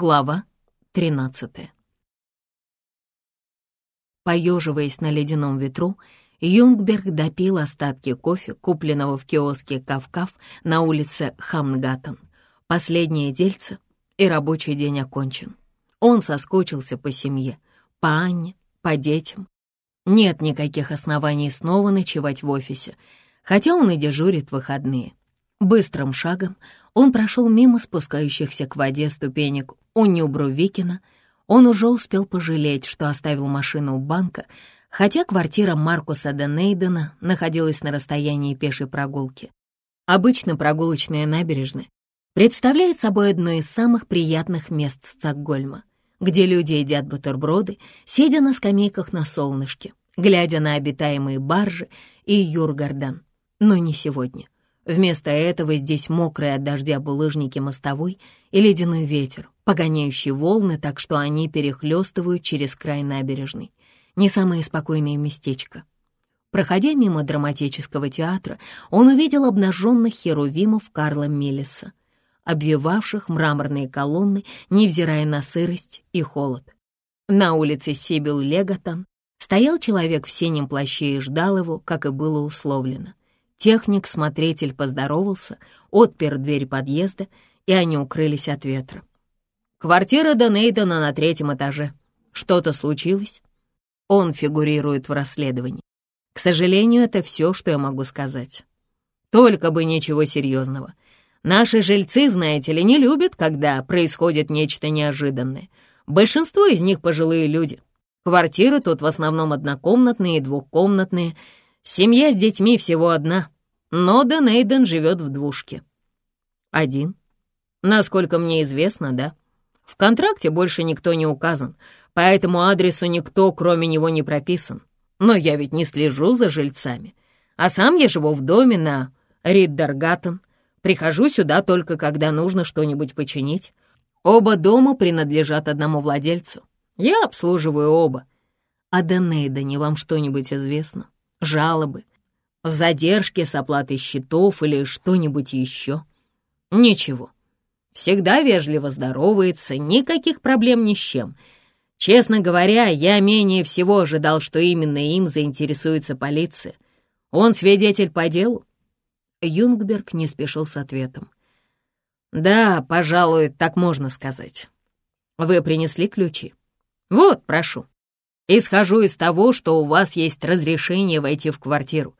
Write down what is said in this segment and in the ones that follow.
Глава 13 Поеживаясь на ледяном ветру, Юнгберг допил остатки кофе, купленного в киоске «Кавкав» на улице Хамнгаттен. Последнее дельце, и рабочий день окончен. Он соскучился по семье, по Анне, по детям. Нет никаких оснований снова ночевать в офисе, хотя он и дежурит в выходные. Быстрым шагом он прошел мимо спускающихся к воде ступенек у Нюбру-Викина. Он уже успел пожалеть, что оставил машину у банка, хотя квартира Маркуса де Нейдена находилась на расстоянии пешей прогулки. Обычно прогулочная набережная представляет собой одно из самых приятных мест Стокгольма, где люди едят бутерброды, сидя на скамейках на солнышке, глядя на обитаемые баржи и Юргардан. Но не сегодня. Вместо этого здесь мокрые от дождя булыжники мостовой и ледяной ветер, погоняющий волны так, что они перехлестывают через край набережной. Не самое спокойное местечко. Проходя мимо драматического театра, он увидел обнаженных херувимов Карла Миллиса, обвивавших мраморные колонны, невзирая на сырость и холод. На улице Сибил-Леготон стоял человек в синем плаще и ждал его, как и было условлено. Техник-смотритель поздоровался, отпер дверь подъезда, и они укрылись от ветра. «Квартира Донейдена на третьем этаже. Что-то случилось?» Он фигурирует в расследовании. К сожалению, это все, что я могу сказать. Только бы ничего серьезного. Наши жильцы, знаете ли, не любят, когда происходит нечто неожиданное. Большинство из них пожилые люди. Квартиры тут в основном однокомнатные и двухкомнатные — Семья с детьми всего одна, но Дэн живет в двушке. Один. Насколько мне известно, да. В контракте больше никто не указан, по этому адресу никто, кроме него, не прописан. Но я ведь не слежу за жильцами. А сам я живу в доме на Риддергаттен. Прихожу сюда только когда нужно что-нибудь починить. Оба дома принадлежат одному владельцу. Я обслуживаю оба. А Денейдене вам что-нибудь известно? Жалобы, задержки с оплатой счетов или что-нибудь еще. Ничего. Всегда вежливо здоровается, никаких проблем ни с чем. Честно говоря, я менее всего ожидал, что именно им заинтересуется полиция. Он свидетель по делу? Юнгберг не спешил с ответом. «Да, пожалуй, так можно сказать. Вы принесли ключи? Вот, прошу». Исхожу из того, что у вас есть разрешение войти в квартиру.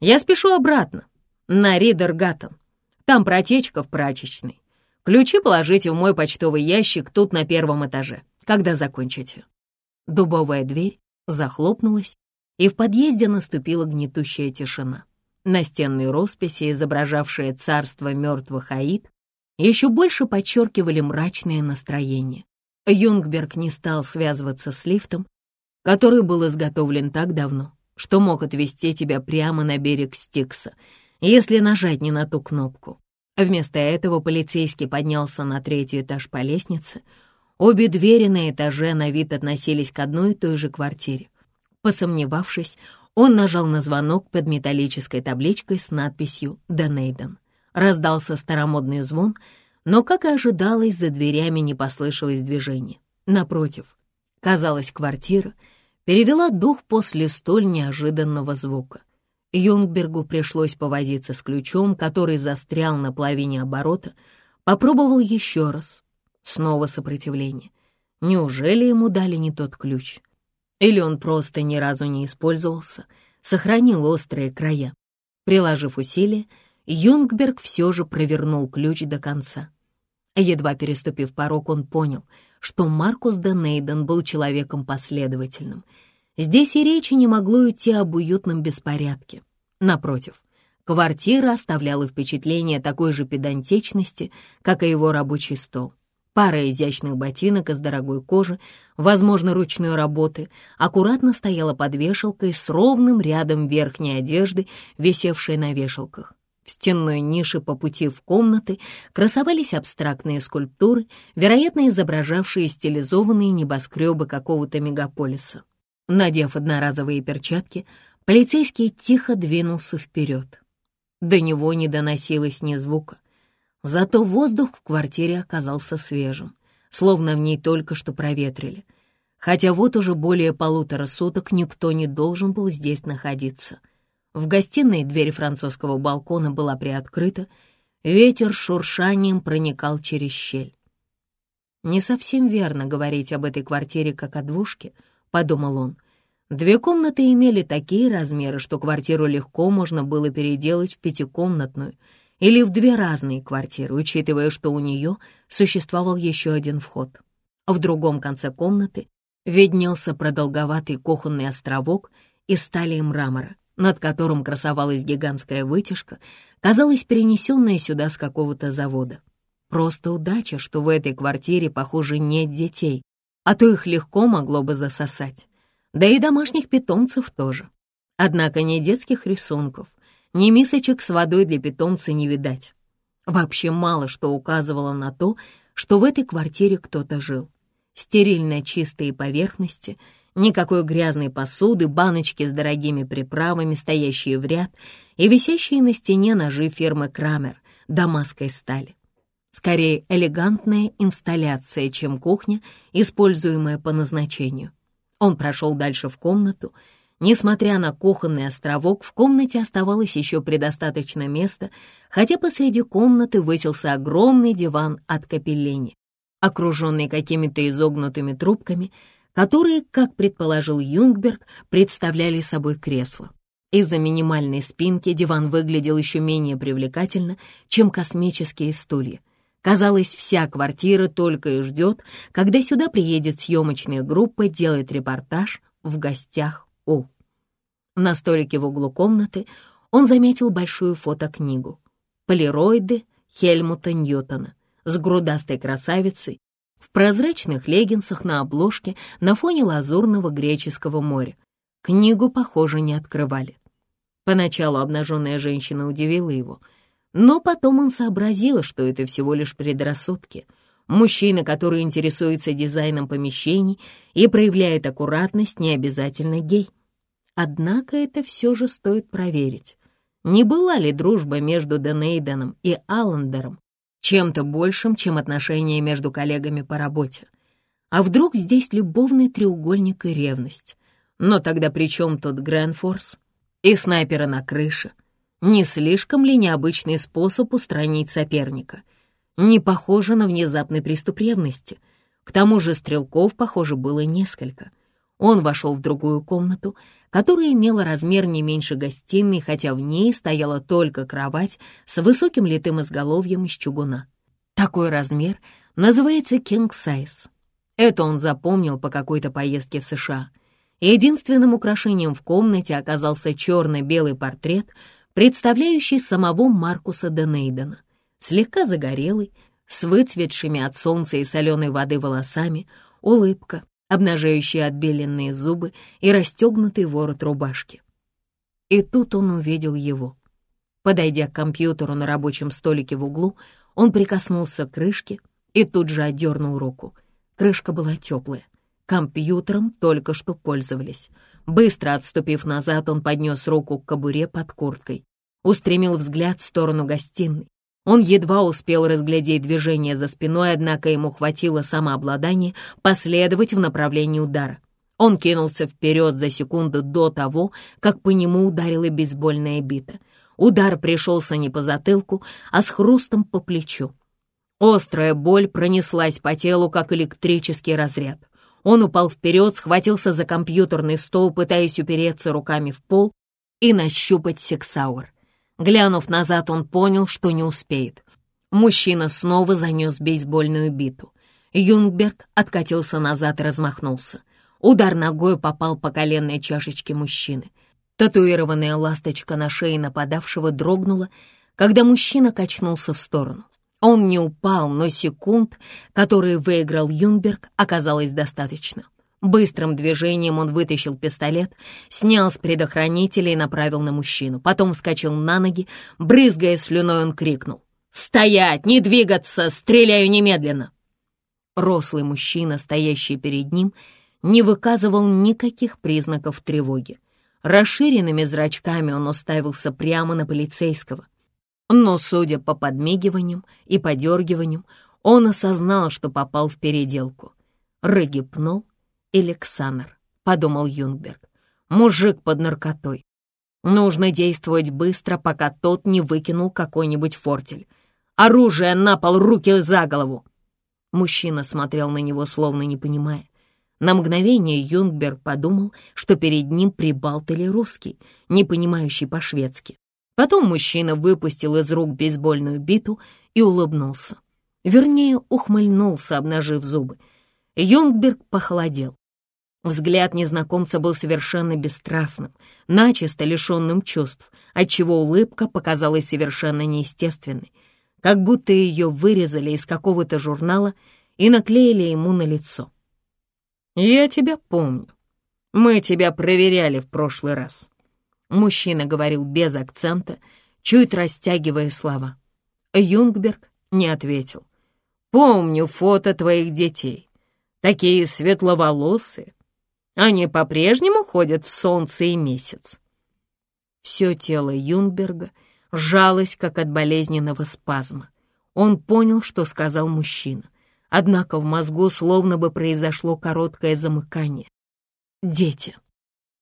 Я спешу обратно, на Ридергаттен. Там протечка в прачечной. Ключи положите в мой почтовый ящик тут на первом этаже, когда закончите». Дубовая дверь захлопнулась, и в подъезде наступила гнетущая тишина. Настенные росписи, изображавшие царство мертвых Аид, еще больше подчеркивали мрачное настроение. Юнгберг не стал связываться с лифтом, который был изготовлен так давно, что мог отвести тебя прямо на берег Стикса, если нажать не на ту кнопку. Вместо этого полицейский поднялся на третий этаж по лестнице. Обе двери на этаже на вид относились к одной и той же квартире. Посомневавшись, он нажал на звонок под металлической табличкой с надписью «Денейден». Раздался старомодный звон, но, как и ожидалось, за дверями не послышалось движения. Напротив, казалось, квартира — перевела дух после столь неожиданного звука. Юнгбергу пришлось повозиться с ключом, который застрял на половине оборота, попробовал еще раз. Снова сопротивление. Неужели ему дали не тот ключ? Или он просто ни разу не использовался, сохранил острые края? Приложив усилия, Юнгберг все же провернул ключ до конца. Едва переступив порог, он понял — что Маркус де Нейден был человеком последовательным. Здесь и речи не могло идти об уютном беспорядке. Напротив, квартира оставляла впечатление такой же педантичности, как и его рабочий стол. Пара изящных ботинок из дорогой кожи, возможно, ручной работы, аккуратно стояла под вешалкой с ровным рядом верхней одежды, висевшей на вешалках. В стенной нише по пути в комнаты красовались абстрактные скульптуры, вероятно, изображавшие стилизованные небоскребы какого-то мегаполиса. Надев одноразовые перчатки, полицейский тихо двинулся вперед. До него не доносилось ни звука. Зато воздух в квартире оказался свежим. словно в ней только что проветрили. Хотя вот уже более полутора суток никто не должен был здесь находиться. В гостиной дверь французского балкона была приоткрыта, ветер шуршанием проникал через щель. «Не совсем верно говорить об этой квартире как о двушке», — подумал он. Две комнаты имели такие размеры, что квартиру легко можно было переделать в пятикомнатную или в две разные квартиры, учитывая, что у нее существовал еще один вход. В другом конце комнаты виднелся продолговатый кухонный островок из стали и мрамора, над которым красовалась гигантская вытяжка, казалось, перенесенная сюда с какого-то завода. Просто удача, что в этой квартире, похоже, нет детей, а то их легко могло бы засосать да и домашних питомцев тоже. Однако ни детских рисунков, ни мисочек с водой для питомца не видать. Вообще мало что указывало на то, что в этой квартире кто-то жил. Стерильно чистые поверхности, никакой грязной посуды, баночки с дорогими приправами, стоящие в ряд, и висящие на стене ножи фирмы Крамер дамасской стали. Скорее, элегантная инсталляция, чем кухня, используемая по назначению. Он прошел дальше в комнату. Несмотря на кухонный островок, в комнате оставалось еще предостаточно места, хотя посреди комнаты высился огромный диван от капеллени, окруженный какими-то изогнутыми трубками, которые, как предположил Юнгберг, представляли собой кресло. Из-за минимальной спинки диван выглядел еще менее привлекательно, чем космические стулья. Казалось, вся квартира только и ждет, когда сюда приедет съемочная группа делать репортаж в гостях у. На столике в углу комнаты он заметил большую фотокнигу «Полироиды Хельмута Ньютона» с грудастой красавицей в прозрачных леггинсах на обложке на фоне лазурного греческого моря. Книгу, похоже, не открывали. Поначалу обнаженная женщина удивила его — но потом он сообразил, что это всего лишь предрассудки. Мужчина, который интересуется дизайном помещений и проявляет аккуратность, не обязательно гей. Однако это все же стоит проверить. Не была ли дружба между Денейденом и Аллендером чем-то большим, чем отношения между коллегами по работе? А вдруг здесь любовный треугольник и ревность? Но тогда при чем тут Грэнфорс и снайпера на крыше — не слишком ли необычный способ устранить соперника? Не похоже на внезапный приступ ревности. К тому же стрелков, похоже, было несколько. Он вошел в другую комнату, которая имела размер не меньше гостиной, хотя в ней стояла только кровать с высоким литым изголовьем из чугуна. Такой размер называется size. Это он запомнил по какой-то поездке в США. Единственным украшением в комнате оказался черно-белый портрет — представляющий самого Маркуса Денейдена, слегка загорелый, с выцветшими от солнца и соленой воды волосами, улыбка, обнажающая отбеленные зубы и расстегнутый ворот рубашки. И тут он увидел его. Подойдя к компьютеру на рабочем столике в углу, он прикоснулся к крышке и тут же отдернул руку. Крышка была теплая. Компьютером только что пользовались. Быстро отступив назад, он поднес руку к кобуре под курткой, устремил взгляд в сторону гостиной. Он едва успел разглядеть движение за спиной, однако ему хватило самообладания последовать в направлении удара. Он кинулся вперед за секунду до того, как по нему ударила бейсбольная бита. Удар пришелся не по затылку, а с хрустом по плечу. Острая боль пронеслась по телу, как электрический разряд. Он упал вперед, схватился за компьютерный стол, пытаясь упереться руками в пол и нащупать сексауэр. Глянув назад, он понял, что не успеет. Мужчина снова занес бейсбольную биту. Юнгберг откатился назад и размахнулся. Удар ногой попал по коленной чашечке мужчины. Татуированная ласточка на шее нападавшего дрогнула, когда мужчина качнулся в сторону. Он не упал, но секунд, которые выиграл Юнберг, оказалось достаточно. Быстрым движением он вытащил пистолет, снял с предохранителя и направил на мужчину. Потом вскочил на ноги, брызгая слюной, он крикнул. «Стоять! Не двигаться! Стреляю немедленно!» Рослый мужчина, стоящий перед ним, не выказывал никаких признаков тревоги. Расширенными зрачками он уставился прямо на полицейского — но, судя по подмигиваниям и подергиваниям, Он осознал, что попал в переделку. Рыгипнул или Ксанер, подумал Юнгберг. Мужик под наркотой. Нужно действовать быстро, пока тот не выкинул какой-нибудь фортель. Оружие на пол, руки за голову. Мужчина смотрел на него, словно не понимая. На мгновение Юнгберг подумал, что перед ним прибалт или русский, не понимающий по-шведски. Потом мужчина выпустил из рук бейсбольную биту и улыбнулся. Вернее, ухмыльнулся, обнажив зубы. Юнгберг похолодел. Взгляд незнакомца был совершенно бесстрастным, начисто лишенным чувств, отчего улыбка показалась совершенно неестественной, как будто ее вырезали из какого-то журнала и наклеили ему на лицо. «Я тебя помню. Мы тебя проверяли в прошлый раз». Мужчина говорил без акцента, чуть растягивая слова. Юнгберг не ответил. «Помню фото твоих детей. Такие светловолосые. Они по-прежнему ходят в солнце и месяц». Все тело Юнгберга сжалось, как от болезненного спазма. Он понял, что сказал мужчина. Однако в мозгу словно бы произошло короткое замыкание. Дети.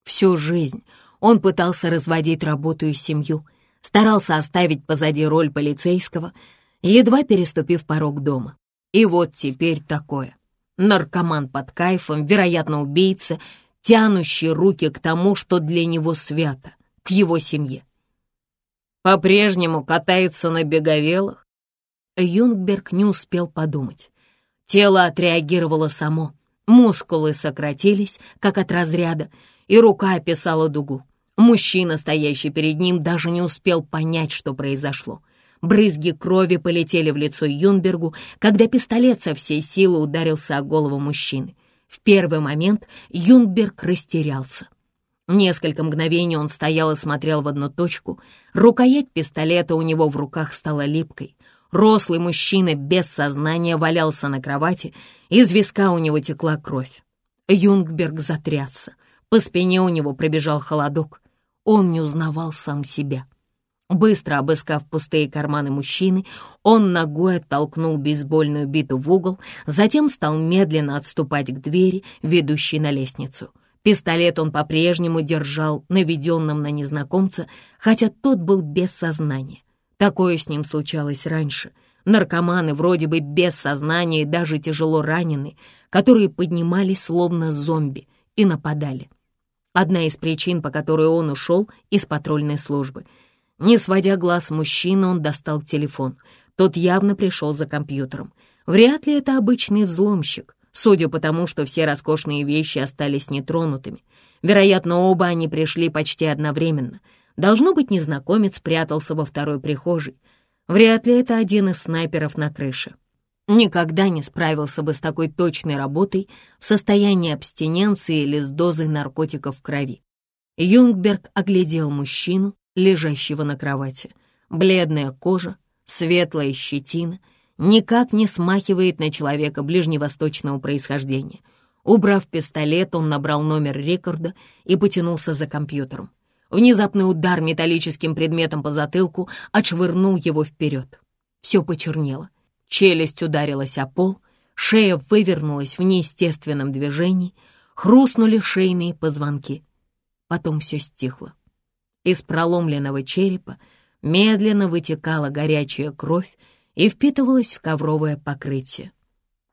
Всю жизнь он пытался разводить работу и семью, старался оставить позади роль полицейского, едва переступив порог дома. И вот теперь такое. Наркоман под кайфом, вероятно, убийца, тянущий руки к тому, что для него свято, к его семье. По-прежнему катается на беговелах. Юнгберг не успел подумать. Тело отреагировало само. Мускулы сократились, как от разряда, и рука описала дугу. Мужчина, стоящий перед ним, даже не успел понять, что произошло. Брызги крови полетели в лицо Юнбергу, когда пистолет со всей силы ударился о голову мужчины. В первый момент Юнберг растерялся. Несколько мгновений он стоял и смотрел в одну точку. Рукоять пистолета у него в руках стала липкой. Рослый мужчина без сознания валялся на кровати, из виска у него текла кровь. Юнгберг затрясся, по спине у него пробежал холодок. Он не узнавал сам себя. Быстро обыскав пустые карманы мужчины, он ногой оттолкнул бейсбольную биту в угол, затем стал медленно отступать к двери, ведущей на лестницу. Пистолет он по-прежнему держал наведенным на незнакомца, хотя тот был без сознания. Такое с ним случалось раньше. Наркоманы вроде бы без сознания и даже тяжело ранены, которые поднимались словно зомби и нападали. Одна из причин, по которой он ушел из патрульной службы. Не сводя глаз мужчины, он достал телефон. Тот явно пришел за компьютером. Вряд ли это обычный взломщик, судя по тому, что все роскошные вещи остались нетронутыми. Вероятно, оба они пришли почти одновременно — Должно быть, незнакомец прятался во второй прихожей. Вряд ли это один из снайперов на крыше. Никогда не справился бы с такой точной работой в состоянии абстиненции или с дозой наркотиков в крови. Юнгберг оглядел мужчину, лежащего на кровати. Бледная кожа, светлая щетина никак не смахивает на человека ближневосточного происхождения. Убрав пистолет, он набрал номер рекорда и потянулся за компьютером. Внезапный удар металлическим предметом по затылку отшвырнул его вперед. Все почернело. Челюсть ударилась о пол, шея вывернулась в неестественном движении, хрустнули шейные позвонки. Потом все стихло. Из проломленного черепа медленно вытекала горячая кровь и впитывалась в ковровое покрытие,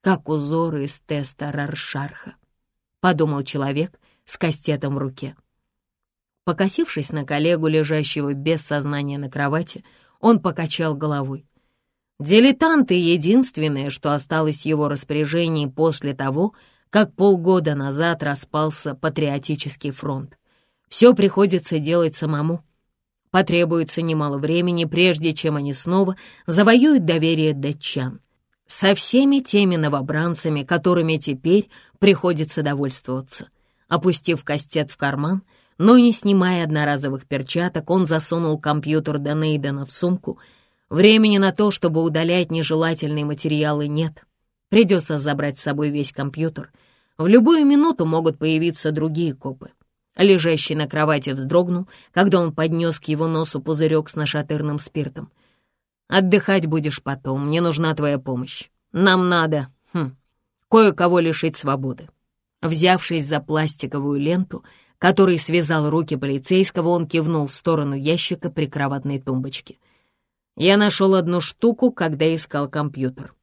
как узоры из теста Раршарха, подумал человек с кастетом в руке. Покосившись на коллегу, лежащего без сознания на кровати, он покачал головой. Дилетант и единственное, что осталось в его распоряжении после того, как полгода назад распался патриотический фронт. Все приходится делать самому. Потребуется немало времени, прежде чем они снова завоюют доверие датчан. Со всеми теми новобранцами, которыми теперь приходится довольствоваться. Опустив кастет в карман — но не снимая одноразовых перчаток, он засунул компьютер Донейдена в сумку. Времени на то, чтобы удалять нежелательные материалы, нет. Придется забрать с собой весь компьютер. В любую минуту могут появиться другие копы. Лежащий на кровати вздрогнул, когда он поднес к его носу пузырек с нашатырным спиртом. «Отдыхать будешь потом, мне нужна твоя помощь. нам надо, хм, кое-кого лишить свободы». Взявшись за пластиковую ленту, который связал руки полицейского, он кивнул в сторону ящика прикроватной тумбочки. «Я нашел одну штуку, когда искал компьютер.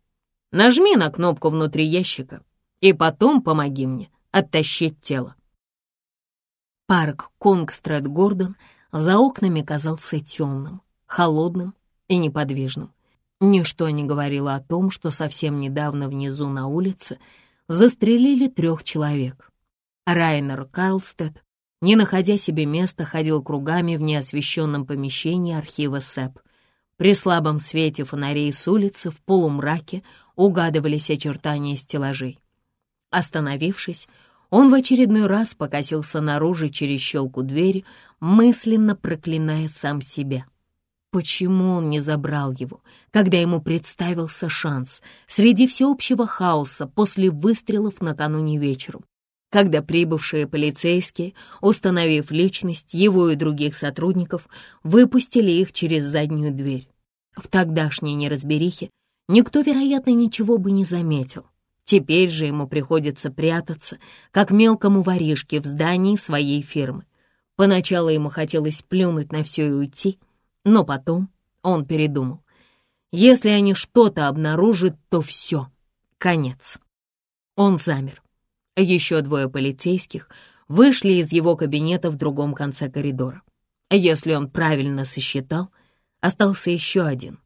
Нажми на кнопку внутри ящика, и потом помоги мне оттащить тело». Парк Конгстрет-Гордон за окнами казался темным, холодным и неподвижным. Ничто не говорило о том, что совсем недавно внизу на улице застрелили трех человек. Райнер Карлстед, не находя себе места, ходил кругами в неосвещенном помещении архива СЭП. При слабом свете фонарей с улицы в полумраке угадывались очертания стеллажей. Остановившись, он в очередной раз покосился наружу через щелку двери, мысленно проклиная сам себя. Почему он не забрал его, когда ему представился шанс среди всеобщего хаоса после выстрелов накануне вечером, когда прибывшие полицейские, установив личность его и других сотрудников, выпустили их через заднюю дверь? В тогдашней неразберихе никто, вероятно, ничего бы не заметил. Теперь же ему приходится прятаться, как мелкому воришке в здании своей фирмы. Поначалу ему хотелось плюнуть на все и уйти, но потом он передумал. Если они что-то обнаружат, то все, конец. Он замер. Еще двое полицейских вышли из его кабинета в другом конце коридора. Если он правильно сосчитал, остался еще один.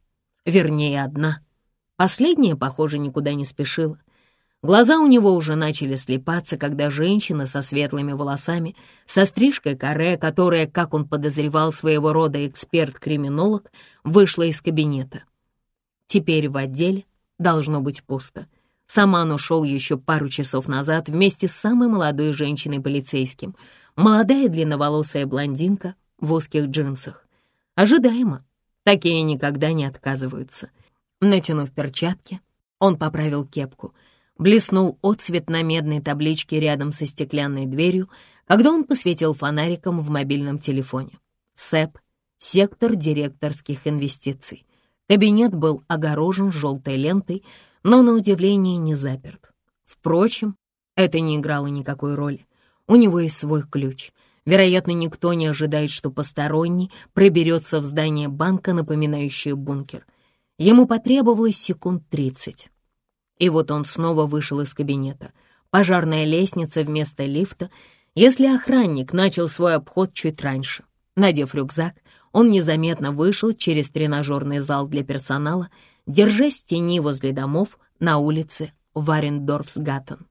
Вернее, одна. Последняя, похоже, никуда не спешила. Глаза у него уже начали слепаться, когда женщина со светлыми волосами, со стрижкой каре, которая, как он подозревал, своего рода эксперт-криминолог, вышла из кабинета. Теперь в отделе должно быть пусто. Саман ушел еще пару часов назад вместе с самой молодой женщиной-полицейским, молодая длинноволосая блондинка в узких джинсах. Ожидаемо. Такие никогда не отказываются. Натянув перчатки, он поправил кепку — Блеснул отсвет на медной табличке рядом со стеклянной дверью, когда он посветил фонариком в мобильном телефоне. СЭП, сектор директорских инвестиций. Кабинет был огорожен желтой лентой, но, на удивление, не заперт. Впрочем, это не играло никакой роли. У него есть свой ключ. Вероятно, никто не ожидает, что посторонний проберется в здание банка, напоминающее бункер. Ему потребовалось секунд тридцать. И вот он снова вышел из кабинета. Пожарная лестница вместо лифта, если охранник начал свой обход чуть раньше. Надев рюкзак, он незаметно вышел через тренажерный зал для персонала, держась в тени возле домов на улице Варендорфсгаттен.